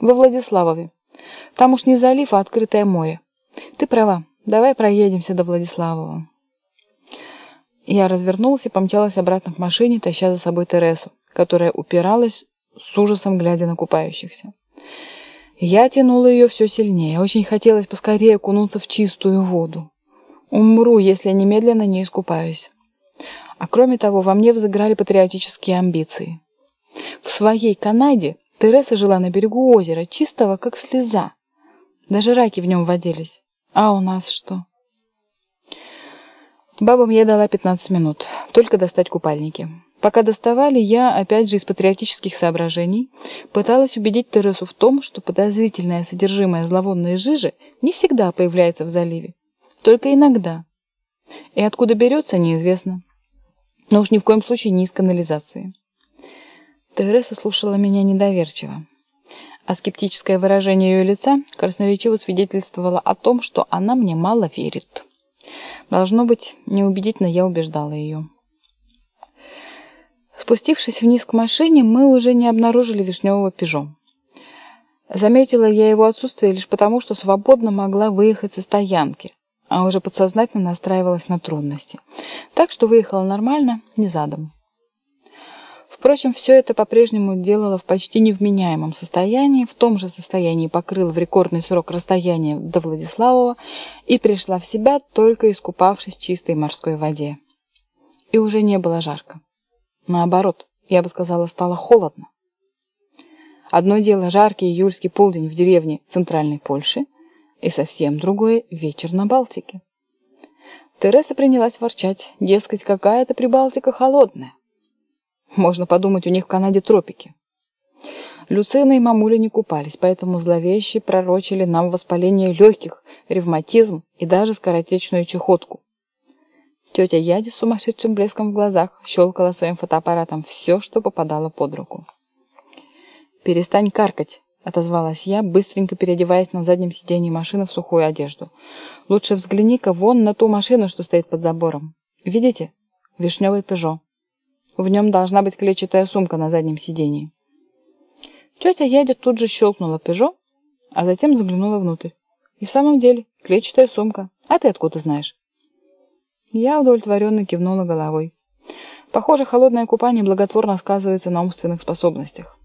Во Владиславове. Там уж не залив, а открытое море. Ты права. Давай проедемся до Владиславова. Я развернулась и помчалась обратно к машине, таща за собой Тересу, которая упиралась с ужасом, глядя на купающихся. Я тянула ее все сильнее. Очень хотелось поскорее окунуться в чистую воду. Умру, если немедленно не искупаюсь. А кроме того, во мне взыграли патриотические амбиции. В своей Канаде Тереса жила на берегу озера, чистого, как слеза. Даже раки в нем водились. А у нас что? Бабам я дала 15 минут, только достать купальники. Пока доставали, я, опять же из патриотических соображений, пыталась убедить Тересу в том, что подозрительное содержимое зловонной жижи не всегда появляется в заливе, только иногда. И откуда берется, неизвестно. Но уж ни в коем случае не из канализации. Тереса слушала меня недоверчиво, а скептическое выражение ее лица красноречиво свидетельствовало о том, что она мне мало верит. Должно быть, неубедительно я убеждала ее. Спустившись вниз к машине, мы уже не обнаружили вишневого пижо. Заметила я его отсутствие лишь потому, что свободно могла выехать со стоянки, а уже подсознательно настраивалась на трудности. Так что выехала нормально, не задом. Впрочем, все это по-прежнему делала в почти невменяемом состоянии, в том же состоянии покрыла в рекордный срок расстояние до Владиславова и пришла в себя, только искупавшись в чистой морской воде. И уже не было жарко. Наоборот, я бы сказала, стало холодно. Одно дело жаркий июльский полдень в деревне Центральной Польши, и совсем другое – вечер на Балтике. Тереса принялась ворчать, дескать, какая-то Прибалтика холодная. Можно подумать, у них в Канаде тропики. Люцина и мамуля не купались, поэтому зловеще пророчили нам воспаление легких, ревматизм и даже скоротечную чехотку. Тетя Яди с сумасшедшим блеском в глазах щелкала своим фотоаппаратом все, что попадало под руку. «Перестань каркать», — отозвалась я, быстренько переодеваясь на заднем сиденье машины в сухую одежду. «Лучше взгляни-ка вон на ту машину, что стоит под забором. Видите? Вишневый Пежо. В нем должна быть клетчатая сумка на заднем сидении. Тетя Ядя тут же щелкнула «Пежо», а затем заглянула внутрь. И в самом деле, клетчатая сумка. А ты откуда знаешь? Я удовлетворенно кивнула головой. Похоже, холодное купание благотворно сказывается на умственных способностях.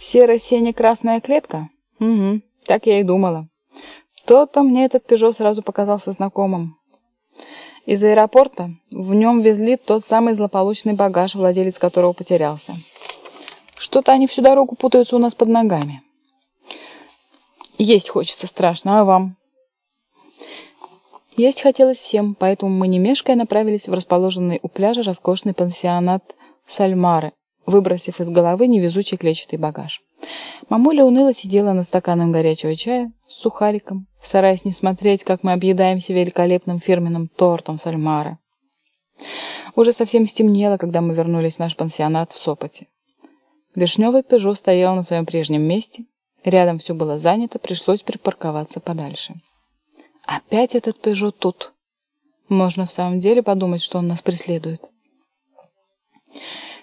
Серо-сине-красная клетка? Угу, так я и думала. То-то мне этот «Пежо» сразу показался знакомым. Из аэропорта в нем везли тот самый злополучный багаж, владелец которого потерялся. Что-то они всю дорогу путаются у нас под ногами. Есть хочется страшно, а вам? Есть хотелось всем, поэтому мы не мешкая направились в расположенный у пляжа роскошный пансионат Сальмары, выбросив из головы невезучий клетчатый багаж. Мамуля уныло сидела над стаканом горячего чая с сухариком, стараясь не смотреть, как мы объедаемся великолепным фирменным тортом Сальмара. Уже совсем стемнело, когда мы вернулись в наш пансионат в Сопоте. Вишневый «Пежо» стоял на своем прежнем месте. Рядом все было занято, пришлось припарковаться подальше. Опять этот «Пежо» тут. Можно в самом деле подумать, что он нас преследует.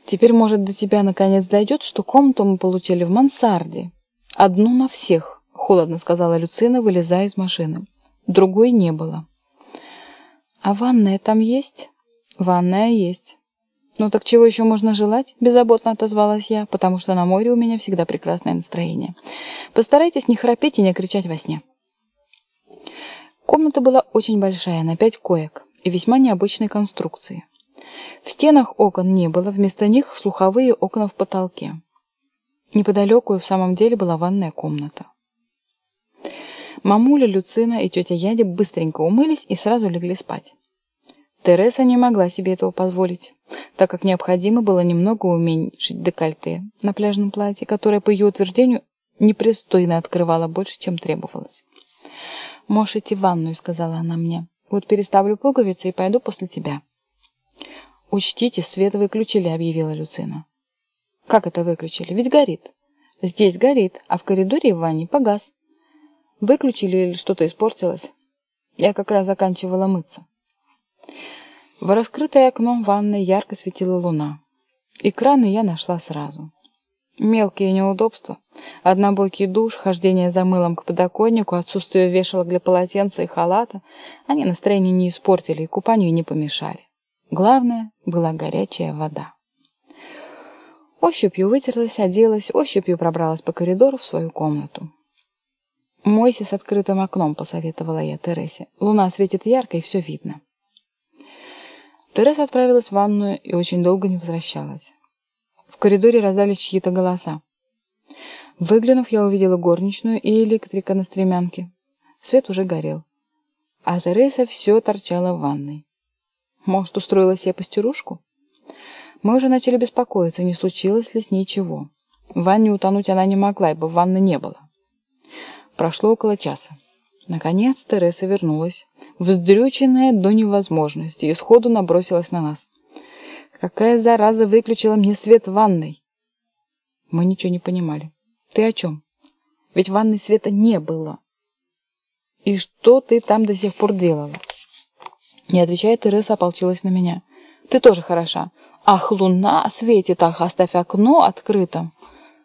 Теперь, может, до тебя наконец дойдет, что комнату мы получили в мансарде. Одну на всех, холодно сказала Люцина, вылезая из машины. Другой не было. А ванная там есть? Ванная есть. Ну так чего еще можно желать? Беззаботно отозвалась я, потому что на море у меня всегда прекрасное настроение. Постарайтесь не храпеть и не кричать во сне. Комната была очень большая, на пять коек, и весьма необычной конструкции. В стенах окон не было, вместо них слуховые окна в потолке. Неподалеку и в самом деле была ванная комната. Мамуля, Люцина и тетя Яде быстренько умылись и сразу легли спать. Тереса не могла себе этого позволить, так как необходимо было немного уменьшить декольте на пляжном платье, которое, по ее утверждению, непристойно открывало больше, чем требовалось. «Можешь идти в ванную», — сказала она мне. «Вот переставлю пуговицы и пойду после тебя». «Учтите, свет выключили», — объявила Люцина. «Как это выключили? Ведь горит». «Здесь горит, а в коридоре и в ванне погас». «Выключили или что-то испортилось?» Я как раз заканчивала мыться. В раскрытое окно ванной ярко светила луна. И краны я нашла сразу. Мелкие неудобства. Однобокий душ, хождение за мылом к подоконнику, отсутствие вешалок для полотенца и халата. Они настроение не испортили и купанию не помешали. Главное была горячая вода. Ощупью вытерлась, оделась, ощупью пробралась по коридору в свою комнату. «Мойся с открытым окном», — посоветовала я Тересе. «Луна светит ярко, и все видно». Тереса отправилась в ванную и очень долго не возвращалась. В коридоре раздались чьи-то голоса. Выглянув, я увидела горничную и электрика на стремянке. Свет уже горел. А Тереса все торчала в ванной. Может, устроила себе постирушку? Мы уже начали беспокоиться, не случилось ли с ней чего. В ванне утонуть она не могла, ибо ванны не было. Прошло около часа. Наконец Тереса вернулась, вздрюченная до невозможности, и сходу набросилась на нас. Какая зараза выключила мне свет в ванной? Мы ничего не понимали. Ты о чем? Ведь в ванной света не было. И что ты там до сих пор делала? Не отвечая, Тереса ополчилась на меня. Ты тоже хороша. Ах, луна светит, ах, оставь окно открытым.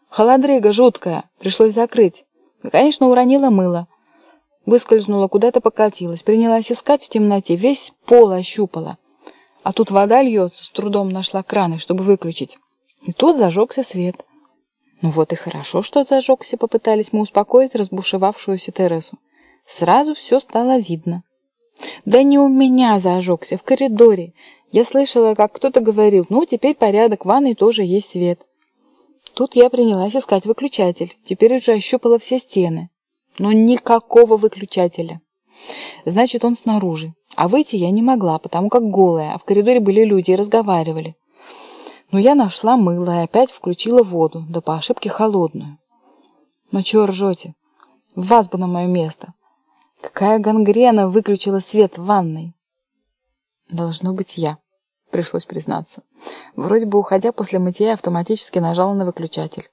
Холодрыга жуткая, пришлось закрыть. Конечно, уронила мыло. Выскользнула, куда-то покатилась, принялась искать в темноте, весь пол ощупала. А тут вода льется, с трудом нашла краны, чтобы выключить. И тут зажегся свет. Ну вот и хорошо, что зажегся, попытались мы успокоить разбушевавшуюся Тересу. Сразу все стало видно. Да не у меня зажегся, в коридоре. Я слышала, как кто-то говорил, ну, теперь порядок, в ванной тоже есть свет. Тут я принялась искать выключатель. Теперь уже ощупала все стены. Но никакого выключателя. Значит, он снаружи. А выйти я не могла, потому как голая, а в коридоре были люди и разговаривали. Но я нашла мыло и опять включила воду, да по ошибке холодную. Ну чего ржете? Вас бы на мое место. Какая гангрена выключила свет в ванной? Должно быть я, пришлось признаться. Вроде бы, уходя после мытья, автоматически нажала на выключатель.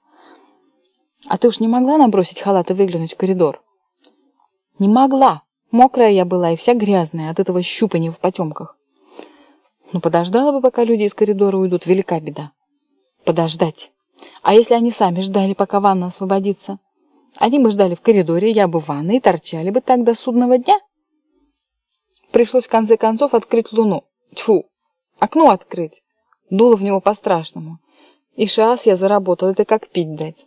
А ты уж не могла набросить халат и выглянуть в коридор? Не могла. Мокрая я была и вся грязная от этого щупания в потемках. Ну, подождала бы, пока люди из коридора уйдут, велика беда. Подождать. А если они сами ждали, пока ванна освободится? Они бы ждали в коридоре, я бы в ванной, торчали бы так до судного дня. Пришлось в конце концов открыть луну. Тьфу, окно открыть. Дуло в него по-страшному. И шас я заработал, это как пить дать.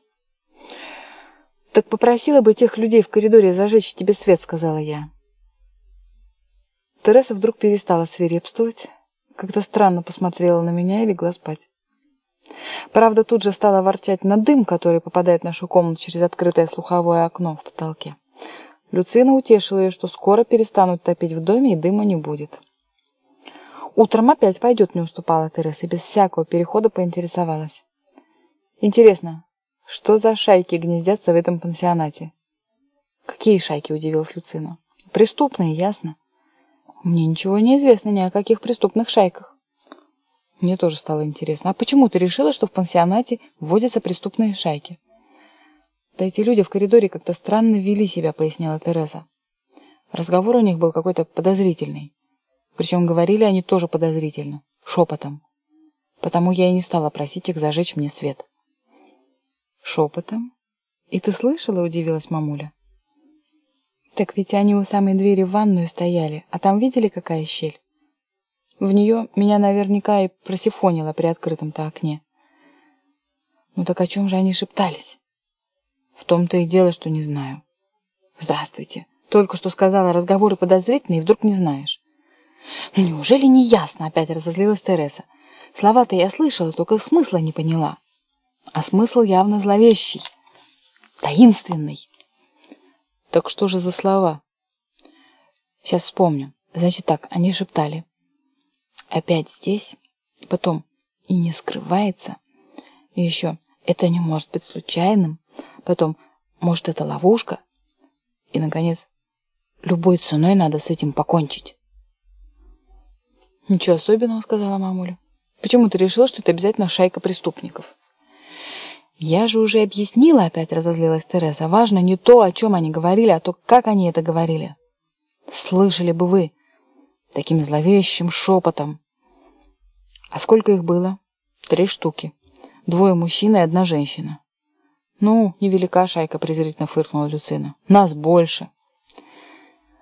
«Так попросила бы тех людей в коридоре зажечь тебе свет», — сказала я. Тереса вдруг перестала свирепствовать, как-то странно посмотрела на меня и легла спать. Правда, тут же стала ворчать на дым, который попадает в нашу комнату через открытое слуховое окно в потолке. Люцина утешила ее, что скоро перестанут топить в доме и дыма не будет. Утром опять пойдет, не уступала Тереса, и без всякого перехода поинтересовалась. Интересно, что за шайки гнездятся в этом пансионате? Какие шайки, удивилась Люцина. Преступные, ясно. Мне ничего не известно ни о каких преступных шайках. Мне тоже стало интересно. А почему ты решила, что в пансионате водятся преступные шайки? Да эти люди в коридоре как-то странно вели себя, пояснила Тереза. Разговор у них был какой-то подозрительный. Причем говорили они тоже подозрительно, шепотом. Потому я и не стала просить их зажечь мне свет. Шепотом? И ты слышала, удивилась мамуля. Так ведь они у самой двери в ванную стояли, а там видели, какая щель? В нее меня наверняка и просифонило при открытом-то окне. Ну так о чем же они шептались? В том-то и дело, что не знаю. Здравствуйте. Только что сказала разговоры подозрительные, и вдруг не знаешь. Ну неужели не ясно? Опять разозлилась Тереса. Слова-то я слышала, только смысла не поняла. А смысл явно зловещий, таинственный. Так что же за слова? Сейчас вспомню. Значит так, они шептали. Опять здесь, потом и не скрывается. И еще, это не может быть случайным. Потом, может, это ловушка. И, наконец, любой ценой надо с этим покончить. Ничего особенного, сказала мамуля. Почему ты решила, что это обязательно шайка преступников? «Я же уже объяснила», — опять разозлилась Тереза. «Важно не то, о чем они говорили, а то, как они это говорили». «Слышали бы вы таким зловещим шепотом». «А сколько их было?» «Три штуки. Двое мужчин и одна женщина. «Ну, невелика шайка», — презрительно фыркнула Люцина. «Нас больше».